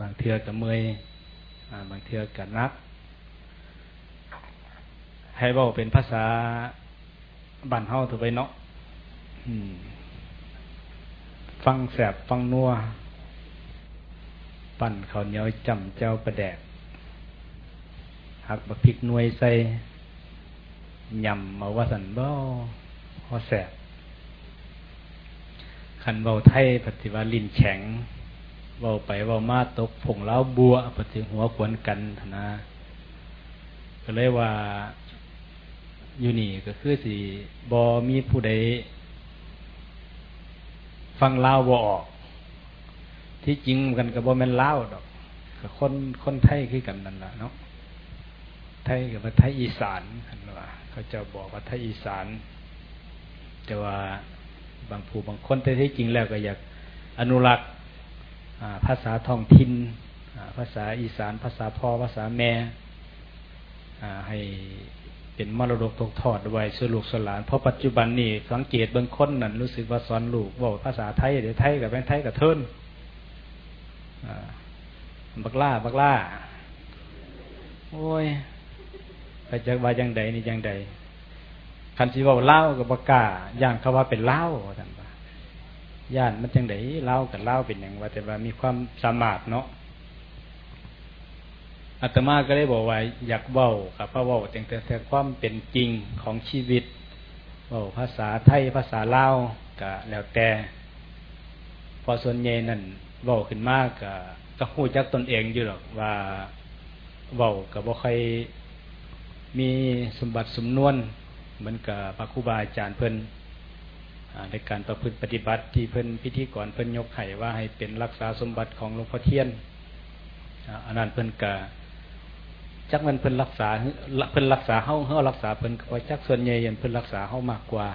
บางเทือกับเมยบางเทือกับนัก ให้ว้าเป็นภาษาบ้านเฮาถือไปเนาะฟังแสบฟังนัว ปั่นข้าเนียวจำเจ้าประแดก หักบักพริกนวยใส่ยำมาว่าสันบ่พอแสบขันเบาไทยปฏิวัติลินแข็ง เบาไปเบามาตกผงเล้าบัวปฏิหัวขวนกันนาก็เลยว่าอยู่นี่ก็คือสิบอมีผู้ใดฟังเล่าบ่ออก ที่จริงกันกับบอแม่นเล่าดอกกับคนคนไทยคือกันนั่นแหละเนาะไทยกับไทยอีสานกันว่าเขาจะบอกว่าไทยอีสาน แต่ว่าบางผู้บางคนแต่ที่จริงแล้วก็อยากอนุรักษ์ ภาษาท้องถิ่นภาษาอีสาน ภาษาพ่อภาษาแม่ให้เป็นมรดกตกทอดไว้สู่ลูกสลาน เพราะปัจจุบันนี้สังเกตบางคนนั่นรู้สึกว่าสอนลูกบอกภาษาไทยเดี๋ยวไทยกับแบงไทยกับเทินบักล่าบักล่า โอ้ยไปจากว่ายังใดนี่ยังใดคันสิว่าเล่ากับบักกาย่างเขาว่าเป็นเล่าท่านว่า ย่านมันจังไดเล่ากับเล่าเป็นอย่างว่าแต่ว่ามีความสามารถเนาะอาตมาก็ได้บอกว่าอยากเว้าครับพระเว้าแต่แต่ความเป็นจริงของชีวิตเว้าภาษาไทยภาษาลาวก็แล้วแต่ พอส่วนใหญ่นั่นเว้าขึ้นมากก็ก็หู้จักตนเองอยู่หรอกว่าเว้ากับบ่ค่อยมีสมบัติสมนวนเหมือนกับพระครูบาอาจารย์เพิ่น ในการประพฤติปฏิบัติที่เพิ่นพิธีก่อนเพิ่นยกไข่ว่าให้เป็นรักษาสมบัติของหลวงพ่อเทียนอันนั้นเพิ่นกะจักมันเพิ่นรักษาเพิ่นรักษาเฮาเฮารักษาเพิ่นก็จักส่วนใหญ่ยันเพิ่นรักษาเฮามากกว่า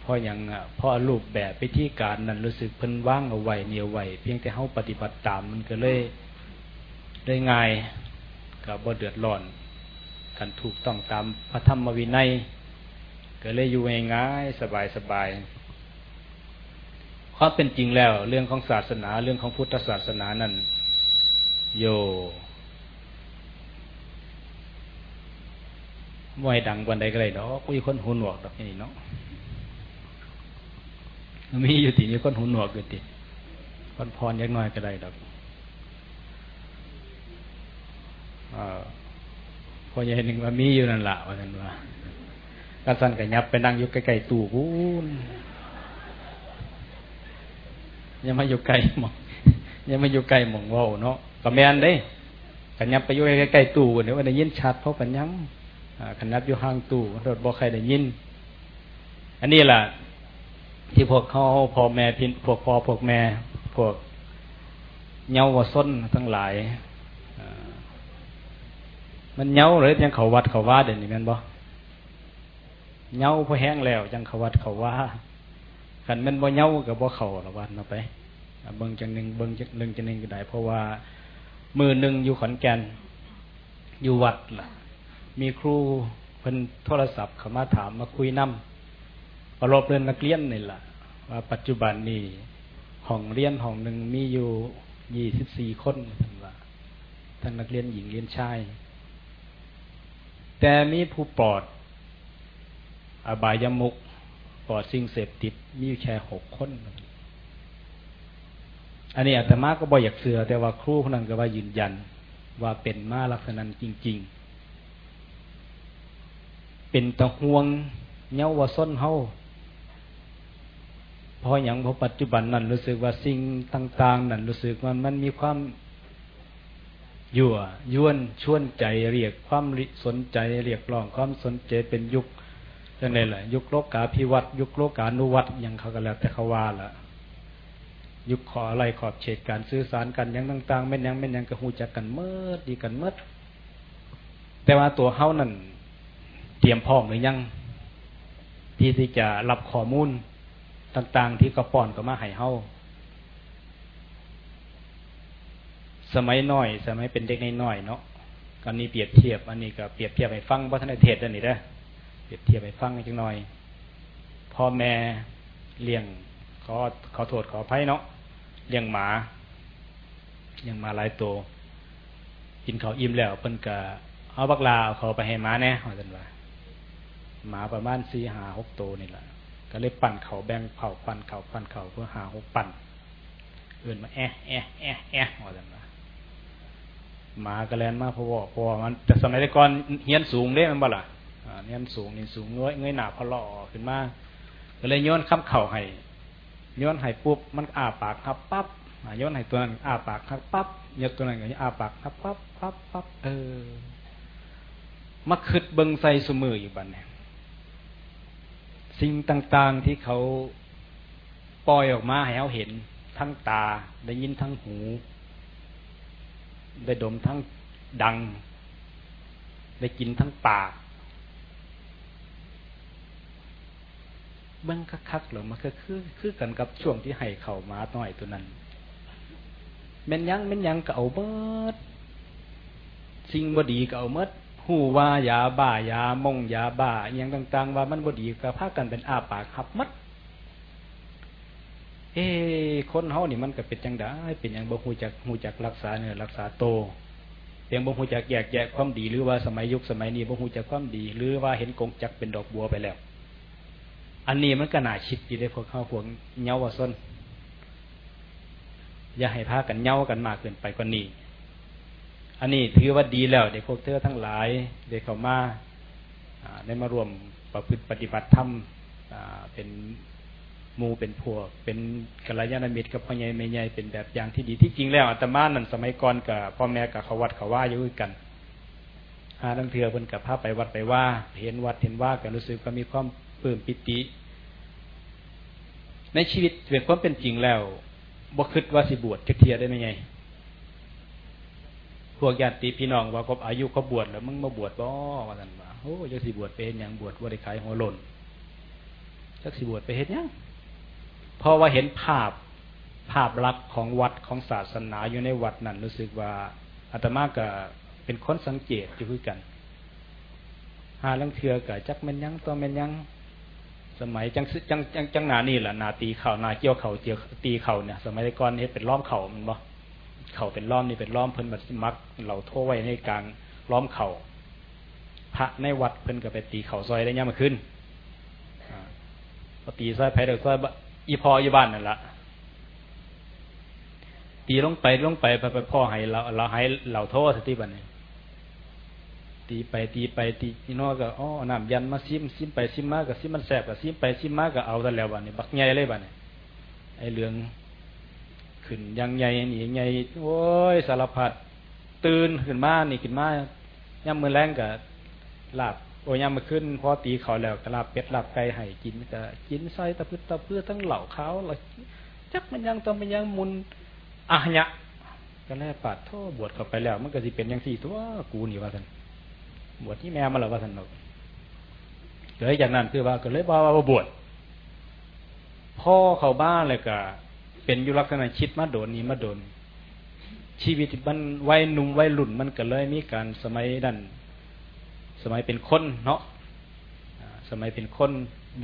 เพราะอย่างเพราะรูปแบบพิธีการนั้นรู้สึกเพิ่นว่างเอาไว้เหนียวไว้เพียงแต่เฮาปฏิบัติตามมันก็เลยได้ง่ายกับบ่เดือดร้อนกันถูกต้องตามพระธรรมวินัย ก็เลยอยู่ง่ายสบายสบายความเป็นจริงแล้วเรื่องของศาสนาเรื่องของพุทธศาสนานั้นโยมวยดังวันใดก็ได้เนาะมีคนหูหนวกดอกนี่เนาะมีอยู่ติมีคนหูหนวกอยู่ติคนพรยักน้อยก็ได้ดอกพอใหญ่หนึ่งว่ามีอยู่นั่นละว่าท่านว่า ก็สั่นกับยับไปนั่งอยู่ใกล้ๆตู้กูนยังไมาอยู่ไกลมองยังไมาอยู่ไกลมองว่าเนาะกับแมนเด้กันยับไปอยู่ใกล้ๆตู้เนี่ยว่าได้ยินชัดเพราะกันยังขนับอยู่ห่างตู้รถบอกใครได้ยิน อันนี้แหละที่พวกเขาพ่อแม่พินพวกพ่อพวกแม่ พวกเยาวส้นทั้งหลายมันเยาเลยยังเขาวัดเขาว่าเด่นนี่แม่นบ่ เยาพอแห้งแล้วยังขวัดเขาว่าขันมันบ่เยากับบ่เขาละวันเอาไปเบิ่งจังหนึ่งเบิ่งจังหนึ่งจังหนึ่งก็ได้ เพราะว่ามือหนึ่งอยู่ขอนแก่นอยู่วัดล่ะ มีครูเพิ่นโทรศัพท์เขามาถามมาคุยนำประรบเรียนนักเรียนนี่แหละว่าปัจจุบันนี้ห้องเรียนห้องหนึ่งมีอยู่ยี่สิบสี่คนท่านว่าทั้งนักเรียนหญิงเรียนชายแต่มีผู้ปลอด อบายามุกปลอดสิ่งเสพติดมีแค่หกคน อันนี้อาตมาก็บอกอยากเสือ แต่ว่าครูคนนั้นก็ว่ายืนยัน ว่าเป็นมาลักษณะจริง ๆ เป็นตะห่วงเงาวส้นเฮาพออย่างพอปัจจุบันนั้นรู้สึกว่าสิ่งต่าง ๆ นั้นรู้สึกว่ามันมีความยั่วยวนชวนใจเรียกความสนใจเรียกร้องความสนใจเป็นยุค ยังไงล่ะยุคโลกาพิวัตยุคโลกานุวัตยังเขากันแล้วแต่เขาว่าละยุคขออะไรขอบเฉดการสื่อสารกันยังต่างๆไม่ยังไม่ยังกระหูจักกันเมื่อดีกันเมื่อแต่ว่าตัวเฮานั่นเตรียมพร้อมหรือยัง ที่ที่จะรับข้อมูลต่างๆ ที่กระป้อนก็มาให้เฮาสมัยน้อย สมัยเป็นเด็กน้อยเนาะกันนี้เปรียบเทียบ อันนี้ก็เปรียบเทียบให้ฟังวัฒนเทศอันนี้ได้ เปรียบเทียบให้ฟังจังหน่อยพ่อแม่เลี้ยงขอขอโทษขออภัยเนาะเลี้ยงหมายังมาหลายตัวกินเขาอิ่มแล้วเพิ่นก็เอาบักลาเอาเขาไปให้หมาแน่ว่าซั่นว่าหมาประมาณ4 5 6ตัวนี่แหละก็เลยปั่นเขาแบ่งเผาปั่นเขาปั่นเขาเพื่อหาหกปั่นเอื่นมาแอะแอะแอะแอะว่าซั่นว่าหมาก็แล่นมาเพราะว่าเพราะว่ามันแต่สมัยก่อนเฮียนสูงเด้มันบ่ล่ะอ่า เฮียนสูงนี่สูงเงยเงยหนาพะเลาะขึ้นมาก็เลยโยนค้ำเข่าให้โยนให้ปุ๊บมันอ้าปากครับปั๊บโยนให้ตัวนั้นอ้าปากครับปั๊บยกตัวนั้นก็อ้าปากครับปั๊บปั๊บปั๊บเออมาคิดเบิงใส่สมืออยู่บัดนี้สิ่งต่างๆที่เขาปล่อยออกมาให้เราเห็น ทั้งตาได้ยินทั้งหู ได้ดมทั้งดัง ได้กินทั้งปาก เบิ้งคักๆหรือมันก็คือคือกันกับช่วงที่ให้เข่ามาต่อยตัวนั้นเม็นยังเม็นยังก็เอาเบิดสิ่งบดีก็เอาเมดหูว่ายาบ้ายามงยาบ้าอย่างต่าง ๆ ว่ามันบดีก็พากันเป็นอาปากขับมัดเอ้คนเฮานี่มันก็เป็นจังได้เป็นอย่างบ่ฮู้จักฮู้จักรักษาเนื้อรักษาโตเพียงบ่ฮู้จักแยกแยะความดีหรือว่าสมัยยุคสมัยนี้บ่ฮู้จักความดี หรือว่าเห็นกงจักเป็นดอกบัวไปแล้ว อันนี้มันก็น่าคิดอยู่ได้พวกเขาพวกเยาวชนอย่าให้พากันเย้ากันมากเกินไปกว่านี้ อันนี้ถือว่าดีแล้วเด็กพวกเธอทั้งหลายเด็กเขามาได้มารวมประพฤติปฏิบัติธรรมเป็นมูเป็นพวก เป็นกัลยาณมิตรกับพ่อใหญ่แม่ใหญ่เป็นแบบอย่างที่ดีที่จริงแล้วอาตมานั่นสมัยก่อนกับพ่อแม่กับเขาวัดเขาว่าอยู่กันหาทั้งเถื่อเพิ่นกับพาไปวัดไปว่า เห็นวัดเห็นว่ากันรู้สึกก็มีความ ปลื้มปิติ ในชีวิตเป็นความเป็นจริงแล้วบ่คิดว่าสิบวชจะเทียได้ไหมไงพวกญาติพี่น้องว่าครบอายุเขาบวชแล้วมึงมาบวชบ่ว่าสันว่าโอ้ยสิบวชไปเห็นอยังบวชว่าได้ขายหัวหล่นจักสิบวชไปเห็นยังเพราะว่าเห็นภาพภาพลักษณ์ของวัดของศาสนาอยู่ในวัดนั้นรู้สึกว่าอาตมาก็เป็นคนสังเกตอยู่คือกัน หาเรื่องเถื่อกับจักมันยังตัวมันยัง สมัยจังจังจังจังนานี่แหละนาตีเข่านาเกี่ยวเข่าเจียวตีเข่าเนี่ย สมัยก่อนนี่เป็นล้อมเข่ามันบ่เข่าเป็นล้อมนี่เป็นล้อมเพิ่นบัดมักเราโทษไว้ในกลางล้อมเข่าพระในวัดเพิ่นก็ไปตีเข่าซอยได้ย่ามาขึ้นพอตีซอยไผ่เด็กซอยอีพออยู่บ้านนั่นละตีลงไปลงไปไปพ่อให้เราเราให้เราโทษสติบันนี้ ตีไปตีไปตีอีนอก็อ๋อน้ำยันมาซิมซิมไปซิมมาก็ซิมมันแสบก็ซิมไปซิมมาก็เอาแต่แล้วบัดนี้บักใหญ่เลยบัดนี้ไอเหลืองขึ้นยังใหญ่นี่ใหญ่โอ้ยสารพัดตื่นขึ้นมานี่ขึ้นมาย่ำมือแรงกับลาบโอ้ยย่ำมาขึ้นพอตีเขาแล้วก็ลาบเป็ดลาบไก่ให้กินก็กินใส่ตะพื้นตะเพื่อทั้งเหล่าเขาแล้วจักมันยังต้องมันยังมุนอะเนี่ยก็แล่ปัดโทษบวชเข้าไปแล้ว มันก็สิเป็นยังสี่ตัวกูนี่ว่าท่าน บวชที่แม่มาแล้วว่าสนุกเลยจากนั้นคือว่าก็เลยบอกว่าบวชพ่อเขาบ้านเลยก็เป็นยุลักษณะชิดมาโดนนี้มาโดน ชีวิตมันวัยหนุ่มวัยรุ่นมันก็เลยมีการสมัยนั้นสมัยเป็นคนเนาะสมัยเป็นคน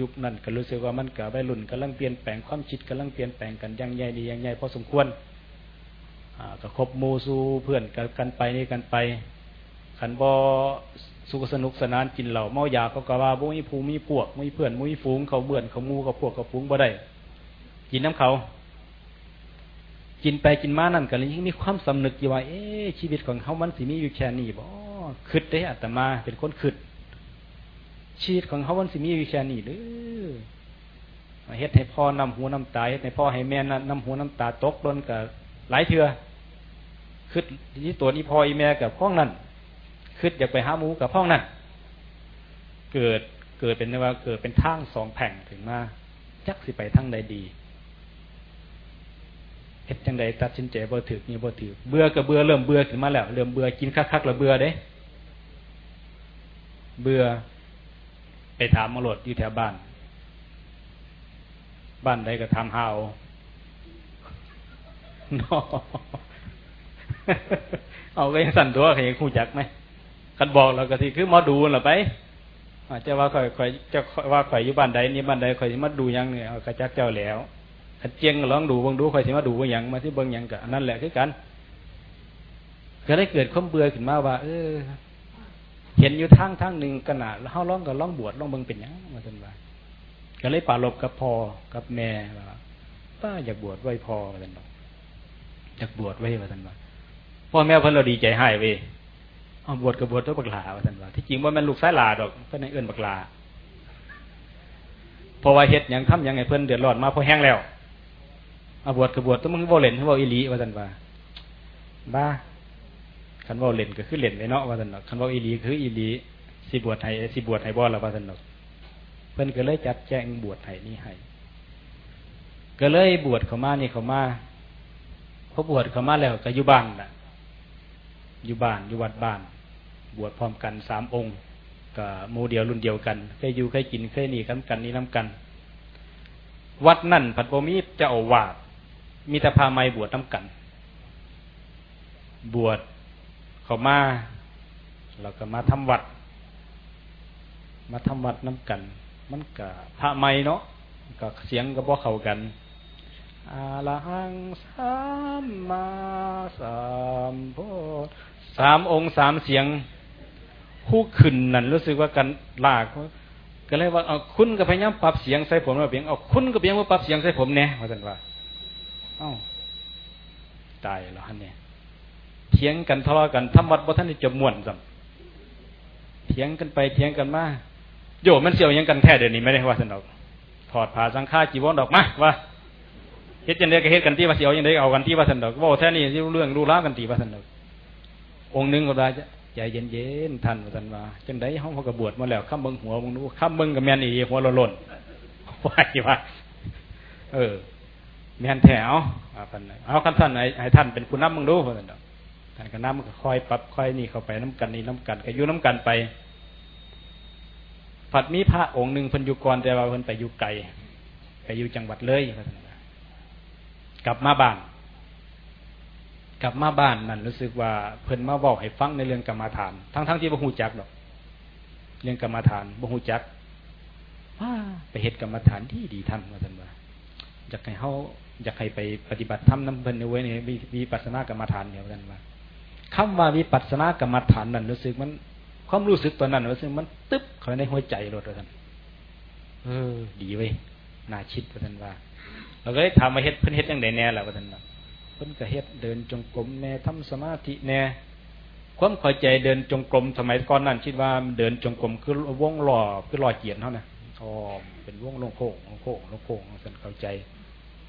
ยุคนั้นก็รู้สึกว่ามันกับวัยรุ่นกำลังเปลี่ยนแปลงความคิดกำลังเปลี่ยนแปลงกันยังใหญ่ดียังใหญ่พอสมควรก็คบมูซูเพื่อนกันไปนี่กันไป ขันบอสุขสนุกสนานกินเหล่าเมายาเขาก็ว่าบุ้ยผูมีพวกมีเพื่อนมุ้ยฟูงเขาเบื่อนเขามูเขาพวกเขาฟูงบ่ได้ กินน้ำเขา กินไปกินมานั่นกันเลยยิ่งมีความสำนึกอยู่ว่าเอ๊ชีวิตของเขามันสิมีอยู่แค่นี้บ่คืดได้อัตมาเป็นคนคืดชีวิตของเขามันสิมีอยู่แค่นี้หรือเฮ็ดให้พ่อนำหูน้ำตาเฮ็ดให้พ่อให้แม่นำหูน้ำตาตกล้นกับหลายเถื่อคืดที่ตัวนี้พ่ออีแม่กับพ้องนั่น คืดอยากไปหาหมูกับพ้องนั่นเกิดเกิดเป็นว่าเกิดเป็นทางสองแผงถึงมาจักสิไปทางใดดีเฮ็ดจังใดตัดสินใจบ่ถือนี่บ่ถือเบื่อกับเบื่อเริ่มเบื่อขึ้นมาแล้วเริ่มเบื่อกินคักๆแล้วเบื่อเด้ เบื่อไปถามมรดอยู่แถวบ้าน บ้านใดก็ทำหาวเอาก็ยังสั่นตัวเห็นคู่จักไหม คันบอกเราก็ที่คือมาดูน่ะไปอาจจะว่าข่อยข่อยจะว่าข่อยอยู่บ้านใดนี่บ้านใดข่อยสิมาดูยังเนี่ยกระจักเจ้าแล้วขันเจียงลองดูเบิ่งดูข่อยสิมาดูว่ายังมาที่เบิ่งยังกะนั่นแหละคือกัน ก็ได้เกิดความเบื่อขึ้นมาว่า เออ เห็นอยู่ทางทางหนึ่งขนาดเฮาร้องกับร้องบวชร้องเบิ่งเป็นยังมาจนว่าก็เลยปาลบกับพอกับแม่ว่าป้าอยากบวชไว้พอมาจนว่าอยากบวชไว้มาจนว่าพ่อแม่เพิ่นเราดีใจให้เว้ เอาบวชกับบวชตัวบักลาว่าท่านว่าที่จริงว่ามันลูกสายหลาดอกเพิ่นให้เอื้นบักลาเพราะว่าเฮ็ดยังทำยังไงเพิ่อนเดือดร้อนมาพอแห้งแล้วเอาบวชกับบวชตัวมึงบ่เล่นบ่าอีลีว่าท่านว่าบ้าคันว่าเล่นก็คือเล่นไว้เนาะว่าท่านดอกคันว่าอีลีคืออีลีสิบวชให้สิบวชให้บ่ล่ะว่าท่านดอกเพิ่อนก็เลยจัดแจงบวชให้นี่ให้ก็เลยบวชเขามานี่เขามาพอบวชเขามาแล้วก็อยู่บ้านน่ะอยู่บ้านอยู่วัดบ้าน บวชพร้อมกันสามองค์กับโมเดียวรุ่นเดียวกันเคยอยู่เคยกินเคยหนีกันกันนี้น้ากัน วัดนั่นผัดโบมีเจ้าอาวาสมีแต่พาไม้บวชน้ากัน บวชเขามาเราก็มาทำวัด มาทำวัดน้ากัน มันกับพระไม้เนาะก็เสียงก็บ่เข้ากันอาละหังสัมมาสัมพุทสามองค์สามเสียง คู่ขึ้นนั่นรู้สึกว่ากันลากก็เลยว่าเอาคุณก็พยายามปรับเสียงใส่ผมว่าเพียงเอาคุณก็เพียงว่าปรับเสียงใส่ผมเนี่ยว่าสันว่าเอ้าตายแล้วฮะเนี่ยเถียงกันทะเลาะกันทำวัดบ่ท่านจะม่วนสัมเถียงกันไปเถียงกันมาโยมันเสียวยังกันแท้เดี๋ยวนี้ไม่ได้ว่าสันดอกถอดผ้าสังฆาจีวรดอกมาว่าเฮ็ดจังได๋ก็เฮ็ดกันที่ว่าเสิเอาจังได๋เอากันที่ว่าสันดอกว้าแท้นี่เรื่องรู้ล้ากันที่ว่าสันดอกองค์นึงก็ได้ ใจเย็นๆท่านว่านว่าจังได๋เฮาก็บวชมาแล้วค้ำเบิ่งหัวมึงดูค้ำเบิ่งก็แมนอีหัวหล่นๆว่าสิว่าเออแมนแท้เอาเอาเอาคันท่านให้ท่านเป็นผู้นำมึงดูว่าซั่นดอกท่านก็น้ำก็คอยปรับคอยนี่เข้าไปน้ากันนี่น้ากันก็อยู่น้ากันไป ผัดมีพระองค์หนึ่งพิ่นยู่ก่อนแต่ว่าเพิ่นไปอยู่ไกลไปอยู่จังหวัดเลยกลับมาบ้าน กลับมาบ้านนั่นรู้สึกว่าเพิ่นมาบอกให้ฟังในเรื่องกรรมฐาน ทั้งๆทที่บ่ฮู้จักดอก เรื่องกรรมฐานบ่ฮู้จักว่าไปเฮ็ดกรรมฐานที่ดีท่านว่าท่านว่าอยากให้เฮาอยากให้ไปปฏิบัติธรรมนำเพิ่นเอาไว้ในวิปัสสนากรรมฐานเดียวกันว่าคำว่าวิปัสสนากรรมฐานนั่นรู้สึกมัน ความรู้สึกตอนนั้นรู้สึกมันตึ๊บเข้าในหัวใจรถว่าท่านเออ ดีเว้ยน่าคิดว่าท่านว่าเราก็เลยถามาเฮ็ดเพิ่นเฮ็ดยังไงแน่ล่ะว่าท่าน เพิ่นก็เฮ็ดเดินจงกรมแน่ทำสมาธิแน่ความเข้าใจเดินจงกรมสมัยก่อนนั้นคิดว่าเดินจงกรมคือวงหล้อคือล้อเกียนเท่านั้นอ๋อเป็นวงลงโค้งลงโค้งลงโค้งสันเข้าใจ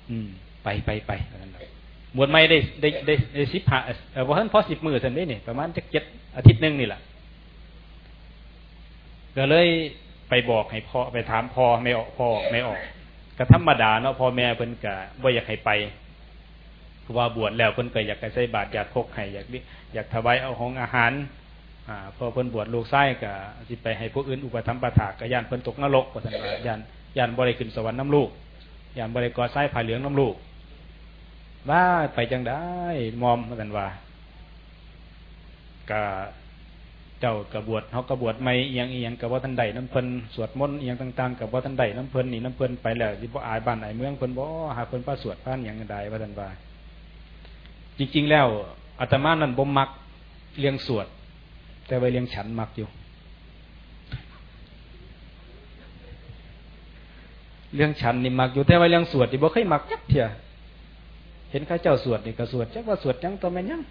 อืม ไปไปไปนั่นแหละบวชไม่ได้ได้ได้ได้สิบหาเออพอท่านพอสิบมือสันนี่นี่ประมาณจะเจ็ดอาทิตย์หนึ่งนี่แหละก็เลยไปบอกให้พ่อไปถามพ่อไม่ออกพ่อไม่ออกก็ธรรมดาเนาะพ่อแม่เพิ่นก็บ่อยากให้ไป ว่าบวชแล้วเพิ่นก็อยากไปใส่บาตรอยากพกให้อยากอยากถวายเอาของอาหารอ่าพอเพิ่นบวชลูกไส้ก็สิไปให้พวกอื่นอุปถัมประถากก็ย่านเพิ่นตกนรกว่าซั่นว่าย่านย่านบ่ได้ขึ้นสวรรค์น้ำลูกย่านบ่ได้ก่อไส้ผ้าเหลืองน้ำลูกว่าไปจังได้มอมว่าซั่นว่าก็เจ้ากระบวดเขากระบวดไม่เอียงเอียงกับว่าท่านใดน้ำเพลินสวดมนต์เอียงต่างๆกับว่าท่านใดน้ำเพลินนี่น้ำเพลินไปแล้วที่บ่อายบ้านไหนเมืองเพลินบ่หาเพลินป้าสวดพ้านอย่างใดว่าท่านว่า จริง ๆ แล้วอาตมานั่นบ่มักเลี้ยงสวด แต่ไปเลี้ยงฉันมักอยู่เรื่องฉันนี่มักอยู่แต่ว่าเรื่องสวดนี่บ่เคยมักจักเถี่ยเห็นข้าเจ้าสวดนี่ก็สวดจักว่าสวดยังตัวแม่ยัง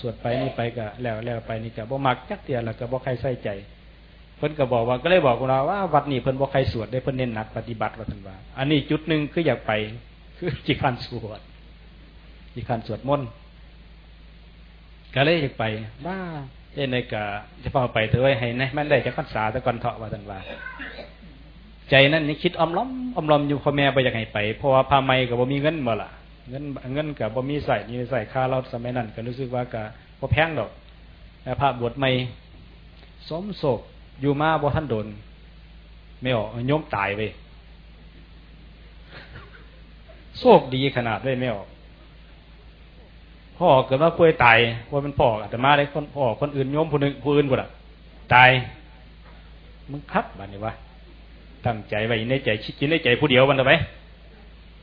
สวดไปนี่ไปก็แล้วแล้วไปนี่ก็บ่มักจักเตียแล้วก็บ่ใครใส่ใจเพิ่นก็บอกว่าก็เลยบอกเราว่าวัดนี้เพิ่นบ่ใครสวดได้เพิ่นเน้นหนักปฏิบัติว่าท่านว่า อันนี้จุดหนึ่งคืออยากไป คือจิคันสวด จิคันสวดมนต์ก็เลยอยากไปว่าเอ้ในกะจะพาไปเถอะไว้ให้นะมันได้จะพรรษาตะกอนเถาะว่าท่านว่า ใจนั้นนี่คิดอมล้อมอมล้อมอยู่พ่อแม่ไปอยากให้ไปเพราะว่าพาไม่กับบ่มีเงินบ่ล่ะเงินเงินกับบ่มีใส่นี่ใส่ค่าเราสมัยนั้นก็รู้สึกว่าก็บ่แพงดอกแต่พระบวชใหม่สมโศกอยู่มาบ่ท่านโดน ไม่ออกโยมตายไปโชคดีขนาดเลยไม่ออก พ่อเกิดว่าป่วยตายว่าเป็นพ่ออาตมาได้คนพ่อคนอื่นโยมผู้หนึ่งผู้อื่นบ่ละตายมึงคับบันนี้วะตั้งใจไว้ในใจคิดในใจผู้เดียวบันเถอะไป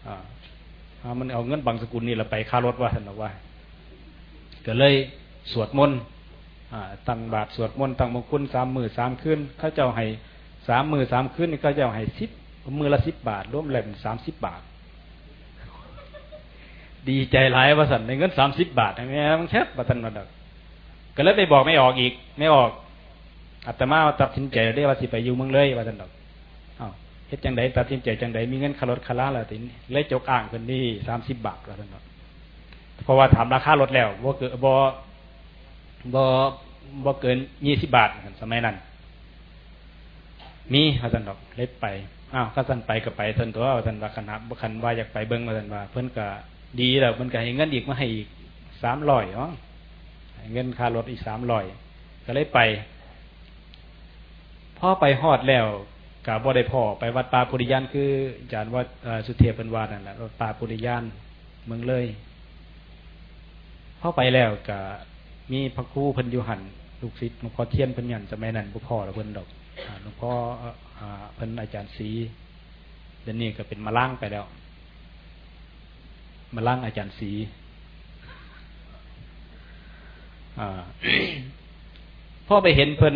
อ่ามันเอาเงินบางสกุลนี่เราไปค่ารถว่าท่านบอกว่าก็เลยสวดมนต์ตั้งบาทสวดมนต์ตั้งมงคลสามมือสามคืนเขาเจ้าให้สามมือสามคืนนี่เขาเจ้าให้สิบมือละสิบบาทรวมแล้วเป็นสามสิบบาท ดีใจหลายว่าสันในเงินสามสิบบาทอันนี้มันแคบประทันมาดักก็เลยไปบอกไม่ออกอีก ไม่ออกอาตมาตัดสินใจได้ว่าสิไปอยู่เมืองเลยว่าสันดอกอ้าวเฮ็ดจังไดตัดสินใจจังไดมีเงินคารถคาราละตินเลยจกอ่างคนนี้สามสิบบาทว่าสันดอกเพราะว่าถามราคารถแล้วว่าเกิดบ่บ่บ่เกินยี่สิบบาทสมัยนั้นมีพระสันดอกเล็บไปอ้าวข้าสันไปก็ไปท่านตัวท่านว่าคณะบุคันว่าอยากไปเบิ้งมาท่านว่า เพิ่อนก็ ดีแล้วเพิ่นก็ให้เงินอีกมาให้อีกสามร้อยเนาะเงินค่ารถอีกสามร้อยก็เลยไปพ่อไปฮอดแล้วกับบ่ได้พ่อไปวัดป่าปุริยานคืออาจารย์วัดสุเทพเป็นวานั่นแหละวัดป่าปุริยานเมืองเลยพ่อไปแล้วกับมีพระครูพันยุหันลูกศิษย์หลวงพ่อเทียนพันยันสมัยนั้นบุพ่อเราเพิ่นดอกหลวงพ่อเพิ่นอาจารย์ศรีเดี๋ยวนี้ก็เป็นมาล่างไปแล้ว มาล่างอาจารย์ศรีพ่อไปเห็นเพิ่น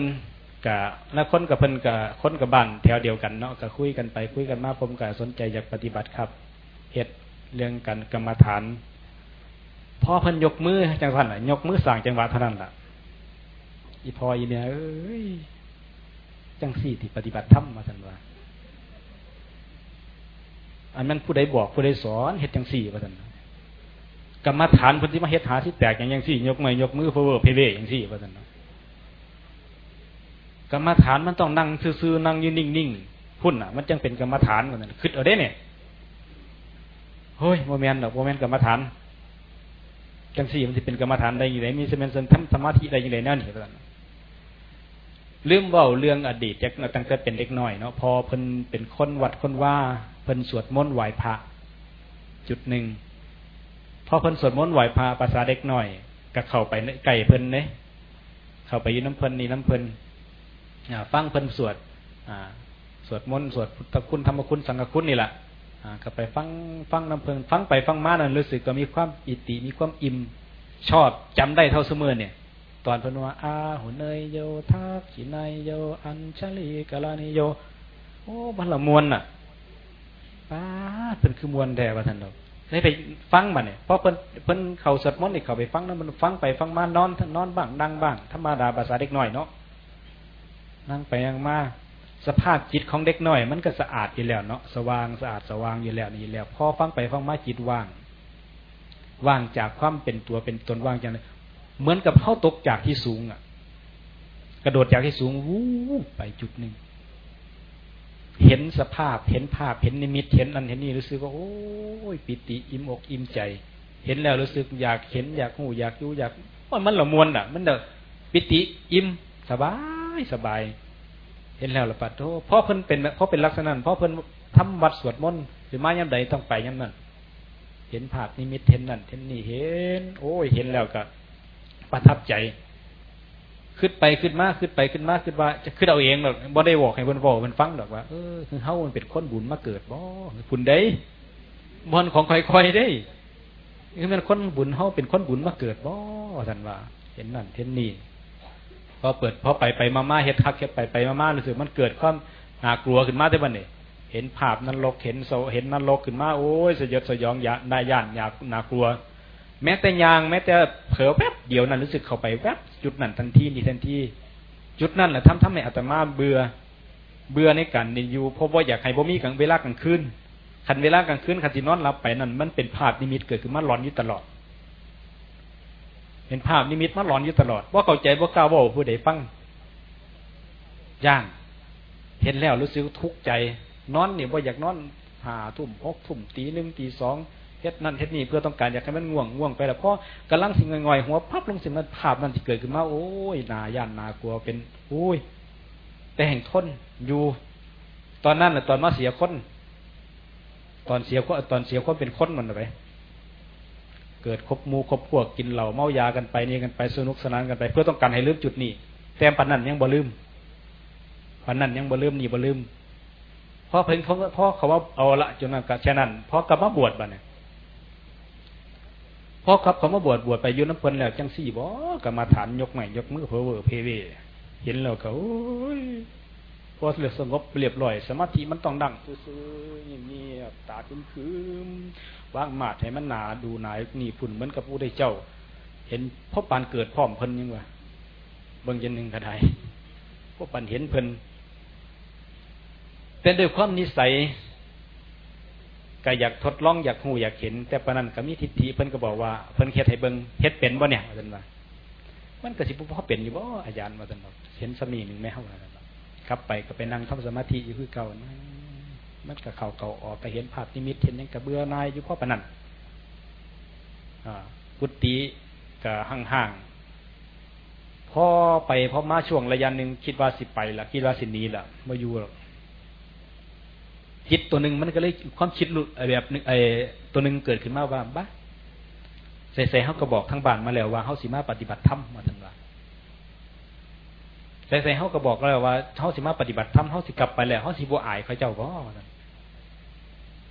กับแล้นกับเพิ่นกับคนกับบ้านแถวเดียวกันเนาะก็คุยกันไปคุยกันมาผมก็สนใจอยากปฏิบัติครับเหตุเรื่องการกรรมฐานพ่อเพิ่นยกมือจังสันยกมือสั่งจังหวะเท่านั้นล่ะ อีพออีเนี่ยเอ้ยจังสี่ที่ปฏิบัติธรรมมาสันว่าอันนั้นผู้ใดบอกผู้ใดสอนเฮ็ดจังสี่มาสัน กรรมฐานพิ่นที่มาเฮ็ดหาที่แตกอย่างยังสี่ยกมือยกมือเพอเวอร์เพเวอย่างสี่มาสันกรรมฐานมันต้องนั่งซื่อๆนั่งยืนนิ่งๆพุ่นอะ มันจังเป็นกรรมฐานเหมือนกันคิดเอาได้เนี่ยเฮ้ยโมเมนต์ดอกโมเมนต์กรรมฐานจังสี่มันจะเป็นกรรมฐานได้ยังไงมีเสมนสันทำสมาธิได้ยังไงแน่นี่กันลืมเบาเรื่องอดีตจากตั้งแต่เป็นเด็กน้อยเนาะพอเพิ่นเป็นคนวัดคนว่าเพิ่นสวดมนต์ไหวพระจุดหนึ่ง พอเพิ่นสวดมนต์ไหวพระภาษาเด็กหน้อยก็เข้าไปไก่เพิ่นเนี่ยเข้าไปยืนน้ำเพิ่นนี่น้ำเพิ่นฟังเพิ่นสวดสวดมนต์สวดพุทธคุณธรรมคุณสังฆคุณนี่แหละก็ไปฟังฟังน้ำเพลิงฟังไปฟังมานั่นรู้สึกก็มีความอิติมีความอิ่มชอบจำได้เท่าเสมอเนี่ย ตอนพนวาอาหุเนยโยทักขินายโย อัญชลีกาลานิโย โอ้บันละมวลน่ะป้าเป็นคือมวลแด่ว่าท่านเรา ได้ไปฟังมาเนี่ยเพราะเพิ่นเพิ่นเขาสวดมนต์นี่เขาไปฟังนั้นมันฟังไปฟังมานอนนอนบ้างดังบ้างธรรมดาภาษาเด็กน้อยเนาะนั่งไปยังมาสภาพจิตของเด็กน้อย มันก็สะอาดอยู่แล้วเนาะสว่างสะอาดสว่างอยู่แล้วนี่แล้วพอฟังไปฟังมาจิตว่าง ว่างจากความเป็นตัวเป็นตนว่างจากเหมือนกับเข้าตกจากที่สูงอะ กระโดดจากที่สูงวู้ไปจุดหนึ่ง เห็นสภาพ เห็นภาพ เห็นนิมิต เห็นนั่นเห็นนี่รู้สึกว่าโอ้ยปิติอิ่มอกอิ่มใจ เห็นแล้วรู้สึกอยากเห็นอยากหูอยากยู่อยากว่ามันละมวนอะ มันเด้อปิติอิ่มสบายสบาย เห็นแล้วละปัดโทเพราะเพิ่นเป็นเพราะเป็นลักษณะเพราะเพิ่นทำวัดสวดมนต์หรือมาย่ำใดต้องไปย่ำนั้นเห็นภาพนิมิตเห็นนั่นเห็นนี่เห็น โอ้ยเห็นแล้วก็ประทับใจ ขึ้นไปขึ้นมาขึ้นไปขึ้นมาขึ้นว่าจะขึ้นเอาเองหรอกบ่ได้บอกให้เพิ่นบอกเพิ่นฟังหรอกว่าเออคือเฮามันเป็นคนบุญมาเกิดบ่บุญได้บอนของค่อยๆได้คือมันคนบุญเฮาเป็นคนบุญมาเกิดบ่ท่านว่า เห็นนั่นเห็นนี่พอเปิดพอไปไปมาม่าเฮ็ดคักเฮ็ดไปไปมาม่ารู้สึกมันเกิดความน่ากลัวขึ้นมาได้บ้านี่เห็นภาพนั้นลกเห็นโซเห็นนั้นลกขึ้นมาโอ้ยสยดสยองยาได้ย่านยาน่ากลัว แม้แต่ยางแม้แต่เผลอแป๊บเดียวนั้นรู้สึกเข้าไปแป๊บจุดนั้นทันทีนี่ทันทีจุดนั้นแหละทำทำให้อัตมาเบื่อ เบื่อในการนี่อยู่เพราะว่าอยากให้บ่มีกลางเวลากลางคืนคันเวลากลางคืนคันที่นอนหลับไปนั่นมันเป็นภาพนิมิตเกิดขึ้นมาหลอนอยู่ตลอด เป็นภาพนิมิตมาหลอนอยู่ตลอดว่าเข้าใจว่ากล้าวว่าผู้ใดฟังย่างเห็นแล้วรู้สึกทุกข์ใจ นอนเนี่ยว่าอยากนอนหาทุ่มหกทุ่มตีหนึ่งตีสอง เฮ็ดนั่นเฮ็ดนี่เพื่อต้องการอยากให้มันง่วงง่วงไปแล้วพอกำลังสิ่งง่อยๆหัวพับลงสิ่งนั้นภาพนั้นที่เกิดขึ้นมาโอ้ยนาย่านนากลัวเป็นโอ้ย แต่แห่งทนอยู่ ตอนนั้นแหละตอนมาเสียคน ตอนเสียคนตอนเสียคนเป็นคนมันไปเกิดคบมูคบพวกกินเหล่าเมายากันไปนี่กันไปสนุกสนานกันไป เพื่อต้องการให้ลืมจุดนี้ แต่ปันนั้นยังบ่ลืมปันนั้นยังบ่ลืมนี่บ่ลืมเพราะเพิ่งเพราะเขาว่าเอาละจนนั้นก็แค่นั้นเพราะกลับมาบวชบ่เนี่ย พพอครับเขามาบวชบวชไปยุ่น้ำเพิ่นแล้วจังสี่บ่กรรมาฐานยกใหม่ยกมือเพอเวอร์เพเวเห็นแล้วเขาพอเลือสงบเรียบร้อย สมาธิมันต้องดังซื่อๆเงียบตาคึมๆว่างมาดให้มันหนาดูหนานี่ฝุ่นเหมือนกับผู้ได้เจ้า เห็นพ่อปานเกิดพร้อมเพิ่นยังวะเบิ่งยันหนึ่งกระไดพ่อปานเห็นเพิ่นแต่ด้วยความนิสัย ก็อยากทดลองอยากหูอยากเห็น แต่ปนั้นก็มีทิฏฐิเพิ่นก็บอกว่าเพิ่นเฮ็ดให้เบิ่งเฮ็ดเป็นบ่เนี่ยว่าซั่นว่ามันก็สิบ่พอเป็นอยู่บ่อาจารย์ว่าซั่นเห็นสมีหนึ่งแม่เฮาว่าซั่นกลับไปก็ไปนั่งทำสมาธิอยู่คือเก่านะมันก็เข้าเก่าออกก็เห็นภาพนิมิตเห็นยังก็เบื่อนายอยู่พอปนั้นอ่ากุฏิก็ห่างๆพอไปพอมาช่วงระยะหนึ่งคิดว่าสิไปละคิดว่าสิหนีละมาอยู่หรอก จิตตัวหนึ่งมันก็เลยความคิดแบบนึงไอ้ตัวหนึ่งเกิดขึ้นมาว่าบ้าใส่ๆเขาก็บอกทั้งบ้านมาแล้วว่าเขาสิมาปฏิบัติธรรมมาทันว่าใส่ๆเขาก็บอกแล้วว่าเขาสิมาปฏิบัติธรรมเขาสิกลับไปแล้วเขาสิบัวอายเขาเจ้าก็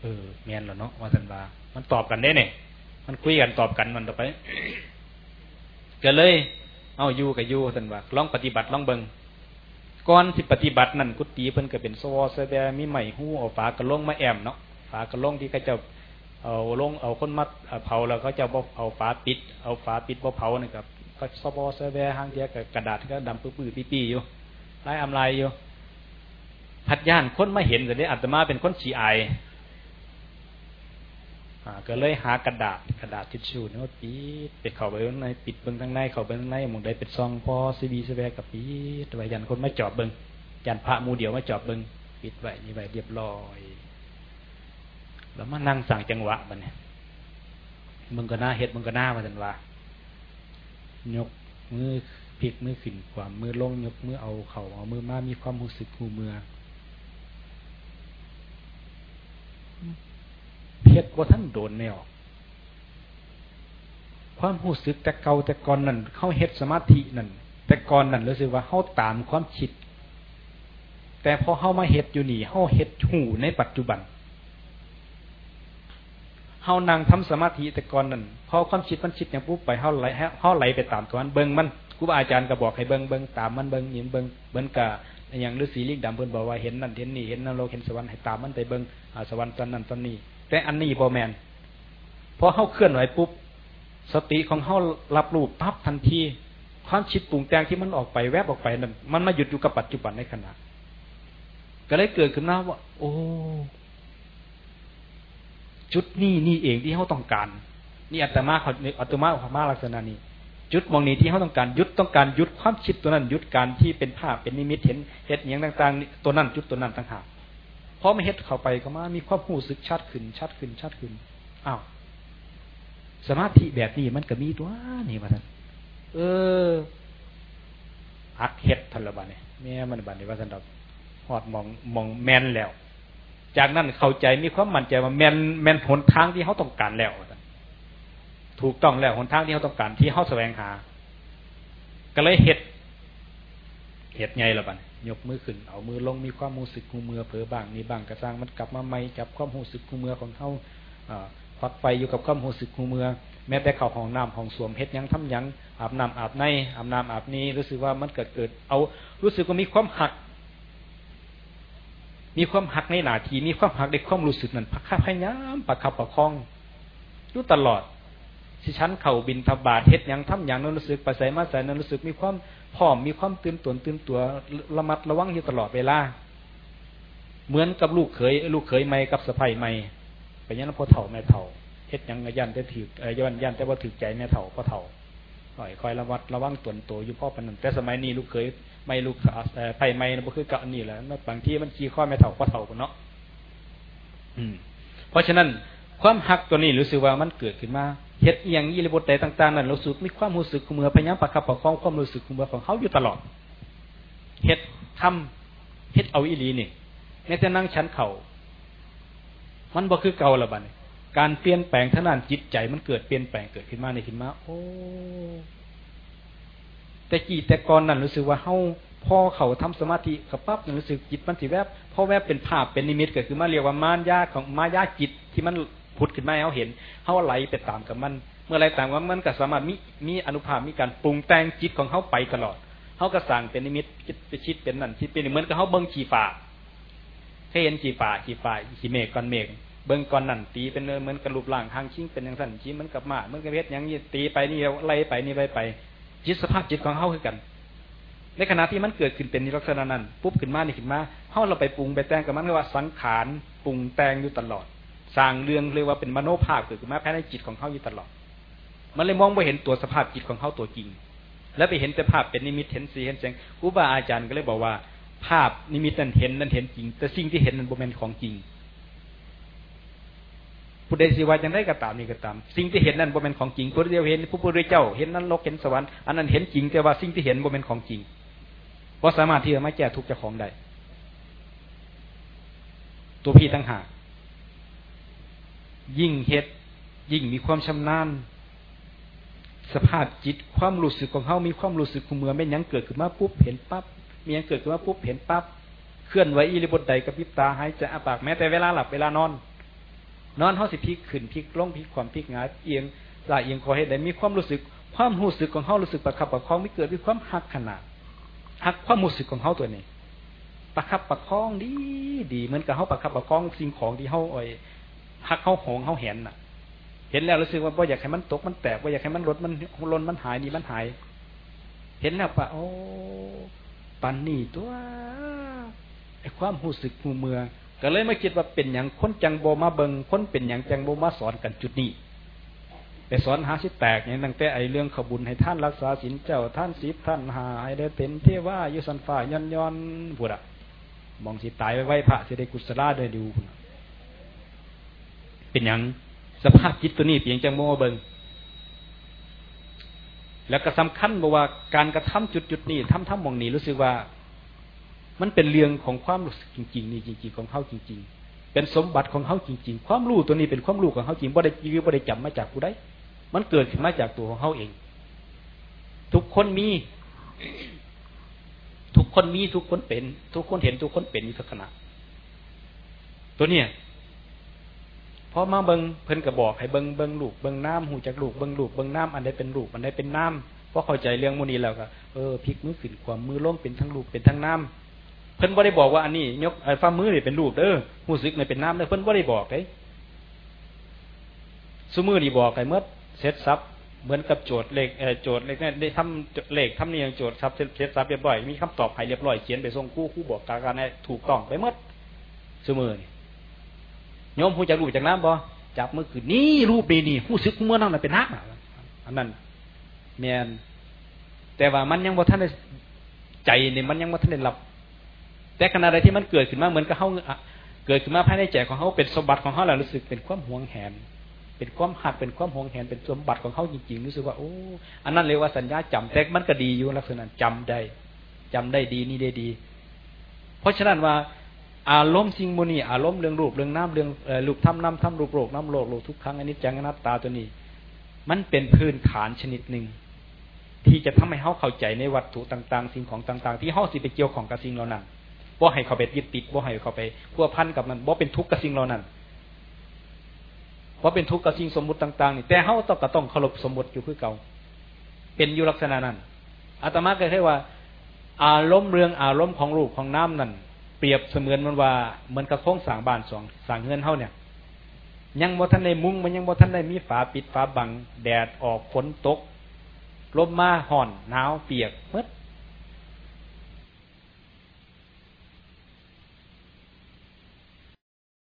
เออแมนแล้วเนาะว่าทันว่ามันตอบกันได้เนี่ยมันคุยกันตอบกันมันต่อไปก็เลย เอาอยู่กับอยู่ทันว่าลองปฏิบัติลองเบิง ก่อนสิปฏิบัตินั่นกุฏิเพิ่นก็เป็นสวอสแบมีใหม่หูเอาฝากระลงมาแอมเนาะฝากระลงที่เขาจะเอาลงเอาคนมาเผาแล้วเขาจะเอาฝาปิด เอาฝาปิดบ่เผานี่ครับก็สวอสแบห้างเดียกับกระดาษก็ดำปื้อๆปี้ๆอยู่ไล่อำลายอยู่พัดย่านคนมาเห็นแต่นี้อาตมาเป็นคนฉีอาย ก็เลยหากระดาษกระดาษทิชชู่นี่ว่าปิดเป็ดเข่าไปข้างในปิดเบิ้งข้างในเข่าไปข้างในมุงได้เป็นซองพอซีบีซีแวกับปิดไว้ยันคนมาจอบเบิ้งยันพระมูเดียวมาจอบเบิ้งปิดไว้นี่ไว้เรียบร้อย แล้วมานั่งสั่งจังหวะมันเนี่ยมึงก็น่าเฮ็ดมึงก็น่ามาจันว่ายกมือพลิกมือขึ้นความมือลงยกมือเอาเข่าเอามือมามีความรู้สึกหูเมือ ฮ็ดว่าท่านโดนแนว ความรู้สึกแต่เก่าแต่ก่อนนั่นเข้าเฮ็ดสมาธินั่นแต่ก่อนนั่นรู้สึกว่าเข้าตามความคิด แต่พอเข้ามาเฮ็ดอยู่นี่เข้าเฮ็ดหูในปัจจุบันเขานั่งทำสมาธิแต่ก่อนนั่นพอความคิดมันคิดอย่างปุ๊บไปเข้าไหลเข้าไหลไปตามตัวมันเบิ้งมันครูบาอาจารย์ก็บอกให้เบิ้งเบิ้งตามมันเบิ้งยินเบิ้งเบิ้งกะอย่างฤาษีลิงดำเพิ่นบอกว่าเห็นนั่นเห็นนี่เห็นนรกเห็นสวรรค์ให้ตามมันไปเบิ้งสวรรค์ตอนนั้นตอนนี้ แต่อันนี้บอแมนพอเข้าเคลื่อนไหวปุ๊บสติของเข้ารับรู้ปั๊บทันที ความคิดปรุงแต่งที่มันออกไปแวบออกไปนั่นมันมาหยุดอยู่กับปัจจุบันในขณะ ก็เลยเกิดขึ้นมาว่า โอ้ จุดนี้นี่เองที่เขาต้องการ นี่อัตมาเขาอัตมาของมาลักษณะนี้จุดมองนี้ที่เขาต้องการยุดต้องการยุดความคิดตัวนั้นยุดการที่เป็นภาพเป็นนิมิตเห็นเห็นอย่างต่าง ๆ ตัวนั้นจุดตัวนั้นต่างหาก พอมาเฮ็ดเข้าไปก็มา มีความหูสึกชัดขึ้น ชัดขึ้น ชัดขึ้นอ้าวสมาธิแบบนี้มันก็มีตัวนี่มาท่านเอออักเฮ็ดทันละบาเนี่ยแม่มันบานนี่ว่าท่านดอกหอดมองมองแมนแล้ว จากนั้นเข้าใจมีความมั่นใจว่าแมนแมนหนทางที่เขาต้องการแล้วถูกต้องแล้วหนทางที่เขาต้องการที่เขาแสวงหา ก็เลยเฮ็ดเฮ็ดไงละบานยกมือขึ้นเอามือลงมีความรู้สึกคูมือเผลอบางนี่บางกระซังมันกลับมาใหม่จับความรู้สึกคูมือของเขาฟักไฟอยู่กับความรู้สึกคูมือ แม้แต่เข่าห้องน้ำห้องสวมเฮ็ดยังทำยังอาบน้ำอาบในอาบน้ำอาบนี้รู้สึกว่ามันเกิดเกิด เอารู้สึกว่ามีความหัก มีความหักในหนาทีมีความหักในความรู้สึกนั้นพักข้าพยายามประคับประคองรู้ตลอด ที่ฉันเข่าบินทบาทเฮ็ดยังทำยังนั้นรู้สึกปใส่มาใส่นั้นรู้สึกมีความพร้อมมีความตื่นตัวตื่นตัวระมัดระวังอยู่ตลอดเวลาเหมือนกับลูกเขยลูกเขยใหม่กับสะใภ้ใหม่ไปยันพ่อเถ่าแม่เถ่าเฮ็ดยังยันแต่ถือยันยันแต่ว่าถือใจแม่เถ่าพ่อเถ่าคอยคอยระวัดระวังตนตัวอยู่พ่อปนันแต่สมัยนี้ลูกเขยไม่ลูกไผ่ไม่นะก็คือกับนี่แหละบางที่มันขี้ข้อแม่เถ่าพ่อเถ่าเนาะอืมเพราะฉะนั้นความหักตัวนี้รู้สึกว่ามันเกิดขึ้นมา เฮ็ดอย่างยี่ริบทใดต่างๆนั้นเราสึกมีความรู้สึกของมือพยายามประคับประคองความรู้สึกของมือของเขาอยู่ตลอดเฮ็ดทำเฮ็ดเอาอีหลีนี่แม้แต่นั่งชั้นเข่ามันบ่คือเก่าละบัดการเปลี่ยนแปลงทางด้านจิตใจมันเกิดเปลี่ยนแปลงเกิดขึ้นมาในขึ้นมา โอ้แต่กี่แต่ก่อนนั้นรู้สึกว่าเฮาพอเขาทำสมาธิกับปั๊บรู้สึกจิตมันสิแวบพอแวบเป็นภาพเป็นนิมิตเกิดขึ้นมาเรียกว่ามารยาของมายาจิตที่มัน พุดขึ้นมาเขาเห็นเขาไหลไปตามกับมัน เมื่อไรตางว่ามันก็สามารถมีมีอนุภาพมีการปรุงแต่งจิตของเขาไปตลอดเขาก็สั่งเป็นนิมิตคิดไปชิดเป็นนั่นคิดเป็นเหมือนกับเขาเบิ้งขี่ฝ่าเคยเห็นขี่ฝ่าขี่ฝ่าขี่เมฆก้อนเมฆเบิ้งก้อนนั่นตีเป็นเหมือนกระลูปล่างทางชิงเป็นอย่างสั้นชี้เหมันกับมาเหมือนกับเพชรอย่างนี้ตีไปนี่ไล่ไปนี่ไปไปจิตสภาพจิตของเขาคือกัน ในขณะที่มันเกิดขึ้นเป็นลักษณะนั้นปุ๊บขึ้นมานี่ขึ้นมาเขาเราไปปรุงไปแต่งกับมันเรียกว่าสังขารปรุงแต่งอยู่ตลอด สร้างเรื่องเรียกว่าเป็นมโนภาพเกิดขึ้นมาภายในจิตของเขาอยู่ตลอด มันเลยมองไม่เห็นตัวสภาพจิตของเขาตัวจริง แล้วไปเห็นแต่ภาพเป็นนิมิตเห็นสีเห็นแสงครูบาอาจารย์ก็เลยบอกว่า ภาพนิมิตนั้นเห็นนั้นเห็นจริง แต่สิ่งที่เห็นนั้นบ่แม่นของจริงผู้ใดสิว่าจังใด๋ก็ตามนี่ก็ตาม สิ่งที่เห็นนั้นบ่แม่นของจริงผู้เดียวเห็นผู้ผู้เจ้าเห็นนั้นโลกเห็นสวรรค์อันนั้นเห็นจริงแต่ว่าสิ่งที่เห็นโมเมนของจริงเพราะสามารถที่จะมาแก้ทุกข์เจ้าของได้ตัวนี้ต่างหาก ยิ่งเฮ็ด ยิ่งมีความชำนาญ สภาพจิตความรู้สึกของเขามีความรู้สึกของเมือไม่ยังเกิดขึ้นมาปุ๊บเห็นปั๊บมียังเกิดขึ้นมาปุ๊บเห็นปั๊บเคลื่อนไหวอิริบทใดกับพิบตาหายใจอาปากแม้แต่เวลาหลับเวลานอน นอนเขาสิพลิกขึ้นพลิกลงพลิกความพลิกงายเอียงลายเอียงคอให้ได้มีความรู้สึก ความรู้สึกของเขารู้สึกประคับประคองไม่เกิดมีความหักขนาดหักความรู้สึกของเขาตัวนี้ประคับประคองดีดีเหมือนกับเขาประคับประคองสิ่งของที่เขาอ่อย หักเขาหงเขาเห็นน่ะ เห็นแล้วรู้สึกว่าบ่อยากให้มันตกมันแตกบ่อยากให้มันลดมันลนมันหายนี่มันหาย เห็นแล้วปะโอ้ปันนี่ตัวไอ้ความหูสึกหูเมือก็เลยม่คิดว่าเป็นอย่างคนจังโบมาเบิงคนเป็นอย่างจังโบมาสอนกันจุดนี้ไปสอนหาสิแตกอย่างตั้งแต่ไอเรื่องขบุญให้ท่านรักษาศีลเจ้าท่านศีท่านหาให้ได้เป็นเทว่ายุสันฝ่ายย้อนย้อนบุตรมองสิตายไว้ไว้พระสิได้กุศลาได้ดู เป็นอย่างสภาพจิตตัวนี้เพียงจังโมเบิงแล้วก็สำคัญบอกว่าการกระทำจุดจุดนี้ทำทำมองนี้รู้สึกว่า มันเป็นเรื่องของความรู้สึกจริง ๆ นี่จริง ๆ ของเขาจริง ๆ เป็นสมบัติของเขาจริง ๆ ความรู้ตัวนี้เป็นความรู้ของเขาจริงบ่ได้ยื้อบ่ได้จำมาจากผู้ใดมันเกิดขึ้นมาจากตัวของเขาเอง ทุกคนมี ทุกคนมีทุกคนเป็น ทุกคนเห็นทุกคนเป็นอยู่ทุกขณะตัวเนี้ย พอมาเบิงเพิ่นก็บอกให้เบิงเบิงลูกเบิงน้ำหูจากลูกเบิงลูกเบิงน้ำอันใดเป็นลูกอันใดเป็นน้ำพอเข้าใจเรื่องมูนี้แล้วก็เออพลิกมือขึ้นความมือล้มเป็นทั้งลูกเป็นทั้งน้ำเพิ่นบ่ได้บอกว่าอันนี้ ยกไอ้ฝ่ามือนี่เป็นลูกเด้อหูซึกนี่เป็นน้ำเด้อเพิ่นบ่ได้บอกเลยสมือนี่บอกไอ้เมื่อเสร็จซับเหมือนกับโจทย์เลขโจทย์เลขนี่ยได้ทำเลขทำนี่ยังโจทย์ซับเสร็จซับเรียบร้อยมีคำตอบให้เรียบร้อยเขียนไปส่งคู่คู่บอกการการถูกต้องไปเมื่อสมือนี่ โยมผู้จักรูปจากน้ำบ่จับมือคือนี่รูปนี้นี่ผู้ซึกเมื่อนั่นเป็นน้ำอันนั้นเมียนแต่ว่ามันยังบ่ท่านได้ใจเนี่ยมันยังบ่ท่านได้รับ แต่ขณะใดที่มันเกิดขึ้นมาเหมือนกับเขาเกิดขึ้นมาภายในใจของเขาเป็นสมบัติของเขาแล้วรู้สึกเป็นความหวงแหน เป็นความหักเป็นความหวงแหนเป็นสมบัติของเขาจริงๆรู้สึกว่าโอ้อันนั้นเรียกว่าสัญญาจำแต่มันก็ดีอยู่ลักษณะจำได้จำได้ดีนี่ได้ดี เพราะฉะนั้นว่า อารมณ์สิ่งมูนีอารมณ์เรื่องรูปเรื่องน้ำเรื่องรูปทำน้ำทำรูปโลกน้ำโลกโลกทุกครั้งอันนี้จังนัตตาตัวนี้ มันเป็นพื้นฐานชนิดหนึ่งที่จะทำให้เขาเข้าใจในวัตถุต่าง ๆ สิ่งของต่าง ๆ ที่เขาสิไปเกี่ยวของกับสิ่งเหล่านั้นบ่าให้เขาไปยึดติดบ่าให้เขาไปพัวพันกับมันบ่าเป็นทุกข์กับสิ่งเหล่านั้นบ่าเป็นทุกข์กับสิ่งสมมุติต่างๆนี่แต่เขาต้องก็ต้องเคารพสมมติอยู่คือเก่า เป็นอยู่ลักษณะนั้นอาตมาเคยให้ว่า อารมณ์เรื่องอารมณ์ของรูปของน้ำนั่น เปรียบเสมือนมันว่าเหมือนกับโค้งสางบานสองสางเงินเท่าเนี่ย ยังบ่ท่านในมุ้งมันยังบ่ท่านในมีฝาปิดฝาบัง แดดออกฝนตกลมมาห่อนหนาวเปียกเมื่อ